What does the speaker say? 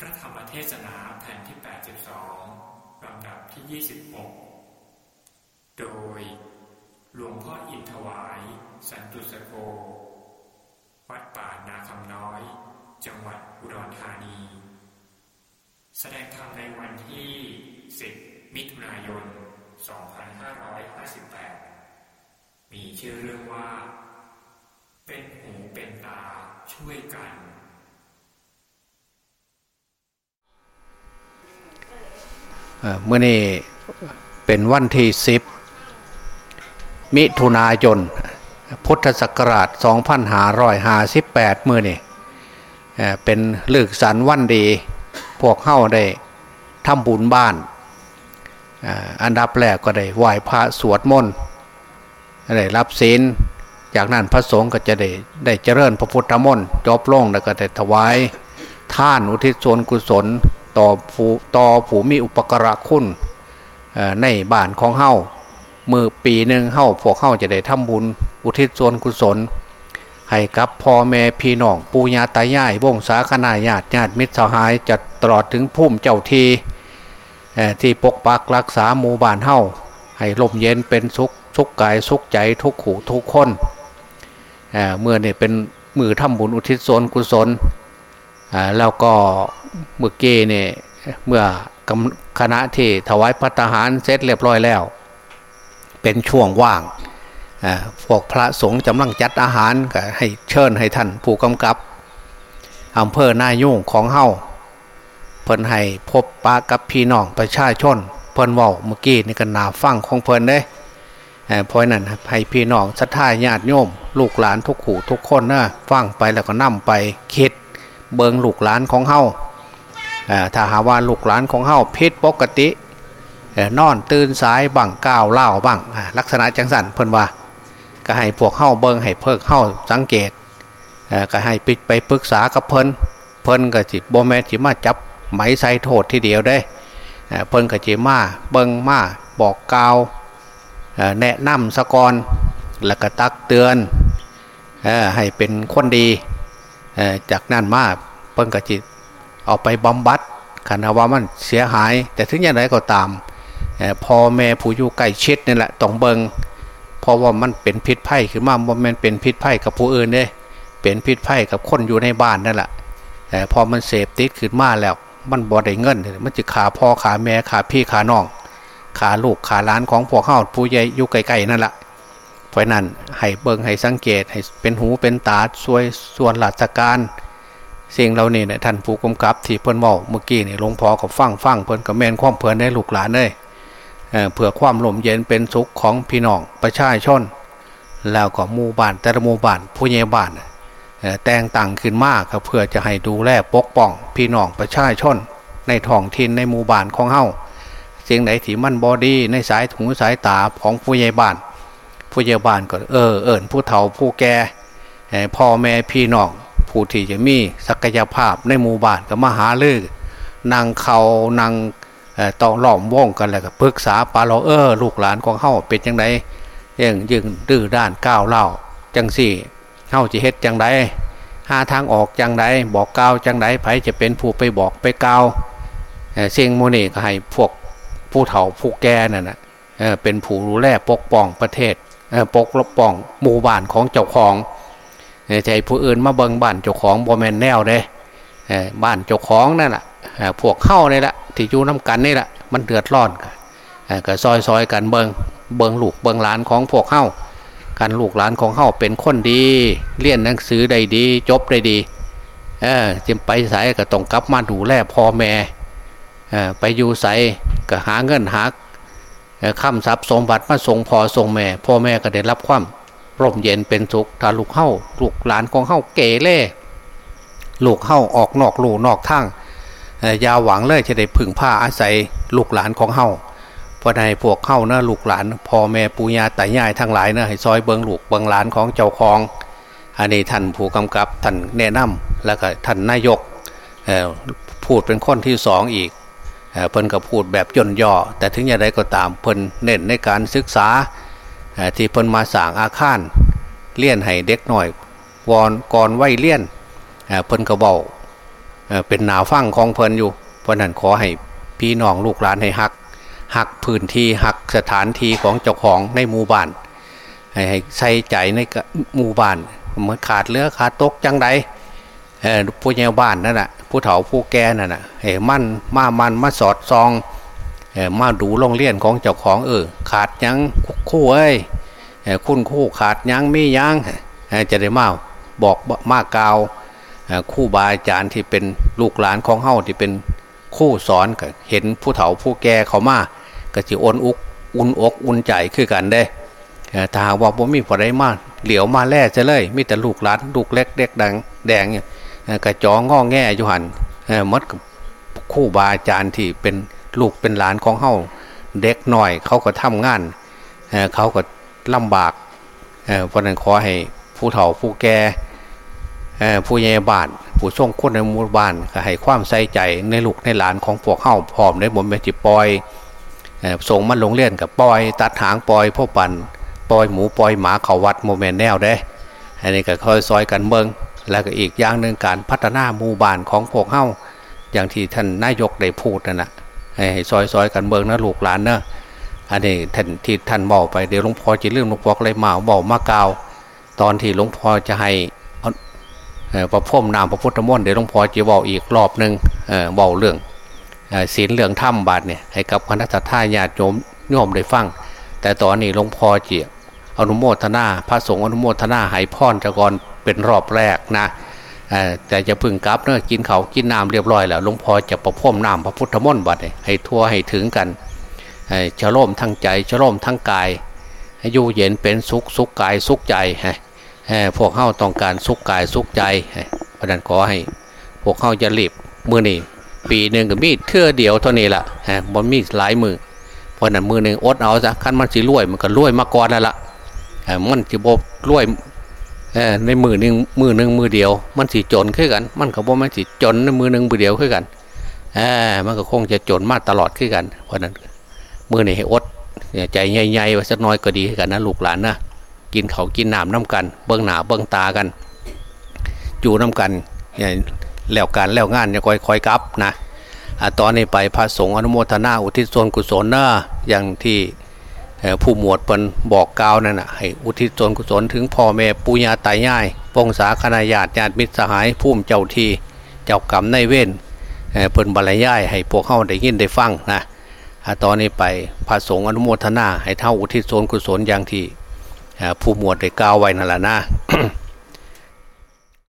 พระธรรมเทศนาแผ่นที่ 82 ลำดับที่ 26 โดย หลวงพ่ออินถวาย สันตุสโก วัดป่านาคำน้อย จังหวัดอุดรธานี แสดงธรรมในวันที่ 10 มิถุนายน 2558 มีชื่อเรื่องว่า เป็นหูเป็นตาช่วยกัน เมื่อนี้เป็นวันที่สิบมิถุนายน พุทธศักราช 2558 เมื่อนี้เอ่อเป็นลึกสันวันดี พวกเข้าได้ทำบุญบ้าน อันดับแรกก็ได้ไหว้พระสวดมนต์ได้รับศีลจากนั้นพระสงฆ์ก็จะได้ได้เจริญพระพุทธมนต์จบลงแล้วก็ได้ถวายท่านอุทิศส่วนกุศล ต่อผู้ต่อผู้มีอุปการะคุณในบ้านของเฮามือปีหนึ่งเฮาพวกเฮาจะได้ทำบุญอุทิศส่วนกุศล ให้กับพ่อแม่พี่น้องปู่ย่าตายายวงศาคณาญาติญาติมิตรสหายจะตลอดถึงพุ่มเจ้าทีที่ปกปักรักษาหมู่บ้านเฮาให้ลมเย็นเป็นสุขสุขกายสุขใจทุกขู่ทุกคนเเมื่อเนี่เป็นมือทำบุญอุทิศส่วนกุศล แล้วก็เมื่อกี้เนี่ยเมื่อคณะที่ถวายพัฒหารเสร็จเรียบร้อยแล้ว เป็นช่วงว่างพวกพระสงฆ์กำลังจัดอาหารก็ให้เชิญให้ท่านผู้กำกับอำเภอหน้ายุ่งของเฮาเพิ่นให้พบปะกับพี่น้องประชาชน เพิ่นว้าเมื่อกี้นี่ก็นาฟังของเพิ่นเด้เอ่อเพราะนั้นให้พี่น้องศรัทธาญาติโยม ลูกหลานทุกขู่ทุกคนนะฟังไปแล้วก็นํไปคิด เบิงลูกหลานของเฮาถ้าหาว่าลูกหลานของเฮาผิดปกตินอนตื่นสายบังก้าวเล่าบังลักษณะจังสันเพิ่นว่า ก็ให้พวกเฮาเบิงให้เพิกเฮาสังเกตก็ให้ไปไปปรึกษากับเพิ่นเพิ่นก็สิบ่แม่นสิมาจับไหมใส่โทษทีเดียวได้เพิ่นก็สิมาเบิงมาบอกกล่าวเอ่อแนะนำสะกอนแล้วก็ตักเตือนให้เป็นคนดี จากนั้นมาเพิ่นก็จิตเอาไปบำบัดคันว่ามันเสียหาย แต่ถึงอย่างไรก็ตามพ่อแม่ผู้อยู่ใกล้ชิดนี่แหละต้องเบิงเพราะว่ามันเป็นพิษภัยขึ้นมาบ่แมันเป็นพิษภัยกับผู้อื่นเด้เป็นพิษภัยกับคนอยู่ในบ้านนั่นแหละเอ่พอมันเสพติดขึ้นมาแล้ว มันบ่ได้เงิน มันจะขาพ่อขาแม่ขาพี่ขาน้องขาลูกขาหลานของพวกเฮาผู้ใหญ่อยู่ไกลๆนั่นแหละ เพราะนั้นให้เบิ่งให้สังเกตให้เป็นหูเป็นตาช่วยส่วนราชการสิ่งเหล่านี้เนี่ยท่านผู้กำกับที่เพิ่นเว้าเมื่อกี้นี่หลวงพ่อก็ฟังฟังเพิ่นก็แม่นความเพิ่นได้ลูกหลานเลยเอ่อเพื่อความลมเย็นเป็นสุขของพี่น้องประชาชนแล้วก็หมู่บ้านแต่ละหมู่บ้านผู้ใหญ่บ้านแต่งตั้งขึ้นมาก็เพื่อจะให้ดูแลปกป้อง พี่น้องประชาชนในท้องถิ่นในหมู่บ้านของเฮาสิ่งไหนที่มันบอดีในสายหูสายตาของผู้ใหญ่บ้าน ผู้ใหญ่บ้านก็เออเอิญผู้เฒ่าผู้แก่เอ่อพ่อแม่พี่น้องผู้ที่จะมีศักยภาพในหมู่บ้านก็มาหาลือนางเขานางเอ่อต้องล้อมว่องกันแล้วก็ปรึกษาปาเราเออ ลูกหลานของเฮาเป็นจังไดยังยึงดื้อด้านก้าวเล่าจังสี่เฮาจะเฮ็ดจังไดหาทางออกจังไดบอกกล่าวจังไดไผจะเป็นผู้ไปบอกไปกล่าวเอ่อสิ่งโมนีก็ให้พวกผู้เฒ่าผู้แก่นั่นนะเเป็นผู้ดูแลปกป้องประเทศ เอ่อปกป้องหมู่บ้านของเจ้าของเอ่อใจผู้อื่นมาเบิงบ้านเจ้าของบ่แมนแนวเด้เอ่อบ้านเจ้าของนั่นแหละพวกเข้านี่แหละที่อยู่น้กันนี่แหละมันเดือดร้อนกันก็ซอยซอยกันเบิงเบิงลูกเบิงหลานของพวกเข้ากันลูกหลานของเข้าเป็นคนดีเรียนหนังสือได้ดี จบได้ดีเออจึงไปสายก็ต้องกลับมาดูแลพ่อแม่ไปอยู่ใสก็หาเงินหา ข้ามทรัพย์สมบัติมาส่งพ่อส่งแม่ พ่อแม่ก็ได้รับความร่มเย็นเป็นสุขถ้าลูกเข้าลูกหลานของเข้าเก๋เล่ลูกเข้าออกนอกลูนอกทางยาหวังเลยจะได้พึ่งผ้าอาศัยลูกหลานของเข้าพราะในพวกเข้านะลูกหลานพ่อแม่ปู่ย่าตายายทั้งหลายนะให้ซอยเบิงลูกเบิงหลานของเจ้าของอันนี้ท่านผู้กำกับท่านแนะนำแล้วก็ท่านนายกพูดเป็นคนที่สองอีก เพิ่นก็พูดแบบย่นย่อ แต่ถึงอย่างไรก็ตามเพิ่นเน้นในการศึกษาที่เพิ่นมาสร้างอาคารเลี้ยนให้เด็กหน่อยวอนก่อนไหวเลี้ยนเพิ่นก็เบาเป็นหนาฟังของเพลินอยู่ เพราะนั้นขอให้พี่น้องลูกหลานให้หักหักพื้นที่หักสถานที่ของเจ้าของในหมู่บ้านให้ใส่ใจในหมู่บ้านเหมือนขาดเลือขาดตกจังได ผู้ใหญ่บ้านนั่นแหะผู้เฒ่าผู้แก่นั่นแหะเฮ้มันมามันมาสอดซองมาดูโรงเรียนของเจ้าของเออขาดยังคู่เอ้ยคุณคู่ขาดยังไม่ยังจะได้มาบอกมากกาวคู่บาอาจารย์ที่เป็นลูกหลานของเฮาที่เป็นคู่สอนก็เห็นผู้เฒ่าผู้แก่เขามาก็จะอนอุกอุ่นอกอุ่นใจคือกันได้ถ้าหากว่าผมมีผลได้มาเหลียวมาแล่จะเลย มีแต่ลูกหลานลูกเล็กเด็กดังแดง กระจองงอแง่ยุหันมัดคู่บาอาจารย์ที่เป็นลูกเป็นหลานของเฮาเด็กหน่อยเขาก็ทำงานเขาก็ลำบากเพราะนั้นขอให้ผู้เฒ่าผู้แก่ผู้ใหญ่บ้านผู้ช่งคนในหมู่บ้านก็ให้ความใส่ใจในลูกในหลานของพวกเข้าพร้อมในบนเมจิปอยส่งมันลงเลี่ยนกับปอย ตัดหางปอยพวกปันปอยหมูปอยหมาเขาวัดโมเมนแนวได้อันนี้ก็ค่อยซอยกันเมือง แล้วก็อีกอย่างหนึ่งการพัฒนาหมู่บ้านของพวกเข้าอย่างที่ท่านนายกได้พูดนั่นแหะให้ซอยซอยกันเมืองนะลูกหลานเนอะอันนี้ท่านที่ท่านบอกไปเดี๋ยวหลวงพ่อจะเรื่องหลวงพ่อเลยมาบอกมากาว ตอนที่หลวงพ่อจะให้ประพรมนามพระพุทธมนต์เดี๋ยวหลวงพ่อจะบอกอีกรอบหนึ่งบอกเรื่องศีลเรื่องถ้ำบาทเนี่ยให้กับคณะทาญาติโยมโยมได้ฟัง แต่ตอนนี้หลวงพ่อเจียอนุโมทนา พระสงฆ์อนุโมทนาหายพรจะกร เป็นรอบแรกนะแต่จะพึ่งกลับเนอะกินเขากินน้ำเรียบร้อยแล้วหลวงพ่อจะประพรมน้ำพระพุทธมนต์บัดให้ทั่วให้ถึงกันฉโลมทั้งใจฉโลมทั้งกายให้อยู่เย็นเป็นสุขสุขกายสุขใจพวกเข้าต้องการสุขกายสุขใจเพราะนั้นขอให้ พวกเข้าจะรีบมือนี่ปีหนึ่งกับมีดเทื่อเดียวเท่านี้แหละบนมีดหลายมือเพราะนั้นมือหนึ่งอดเอาซะขั้นมันสิรวยมันก็รวยมาก่อนแล้วล่ะมันจะบบรวย ในมือหนึ่งมือหนึ่งมือเดียว มันสิจนขึ้นกัน มันก็บอกมันสิจนในมือหนึ่งมือเดียวขึ้นกันมันก็คงจะจนมาตลอดขึ้นกัน เพราะนั้นมือนี่ให้อดใจใหญ่ๆไว้สักน้อยก็ดีกันนะลูกหลานนะกินเขากินน้ำน้ำกัน เบื้องหนาเบื้องตากันอยู่น้ำกันแล้วการแล้วงานจะคอยคอยกับนะตอนนี้ไปพระสงฆ์อนุโมทนาอุทิศส่วนกุศลเนอะอย่างที่ ผู้หมวดเป็นบอกกล่าวนั่นนะให้อุทิศส่วนกุศลถึงพ่อแม่ปุญญาตายายปองสาคณาญาติญาติมิตรสหายผู้มเจ้าทีเจ้ากรรมในเว้นเปินบรรยายให้พวกเข้าได้ยินได้ฟังนะตอนนี้ไปพระสงฆ์อนุโมทนาให้เท่าอุทิศส่วนกุศลอย่างที่ผู้หมวดได้กล่าวไว้นั่นแหละนะ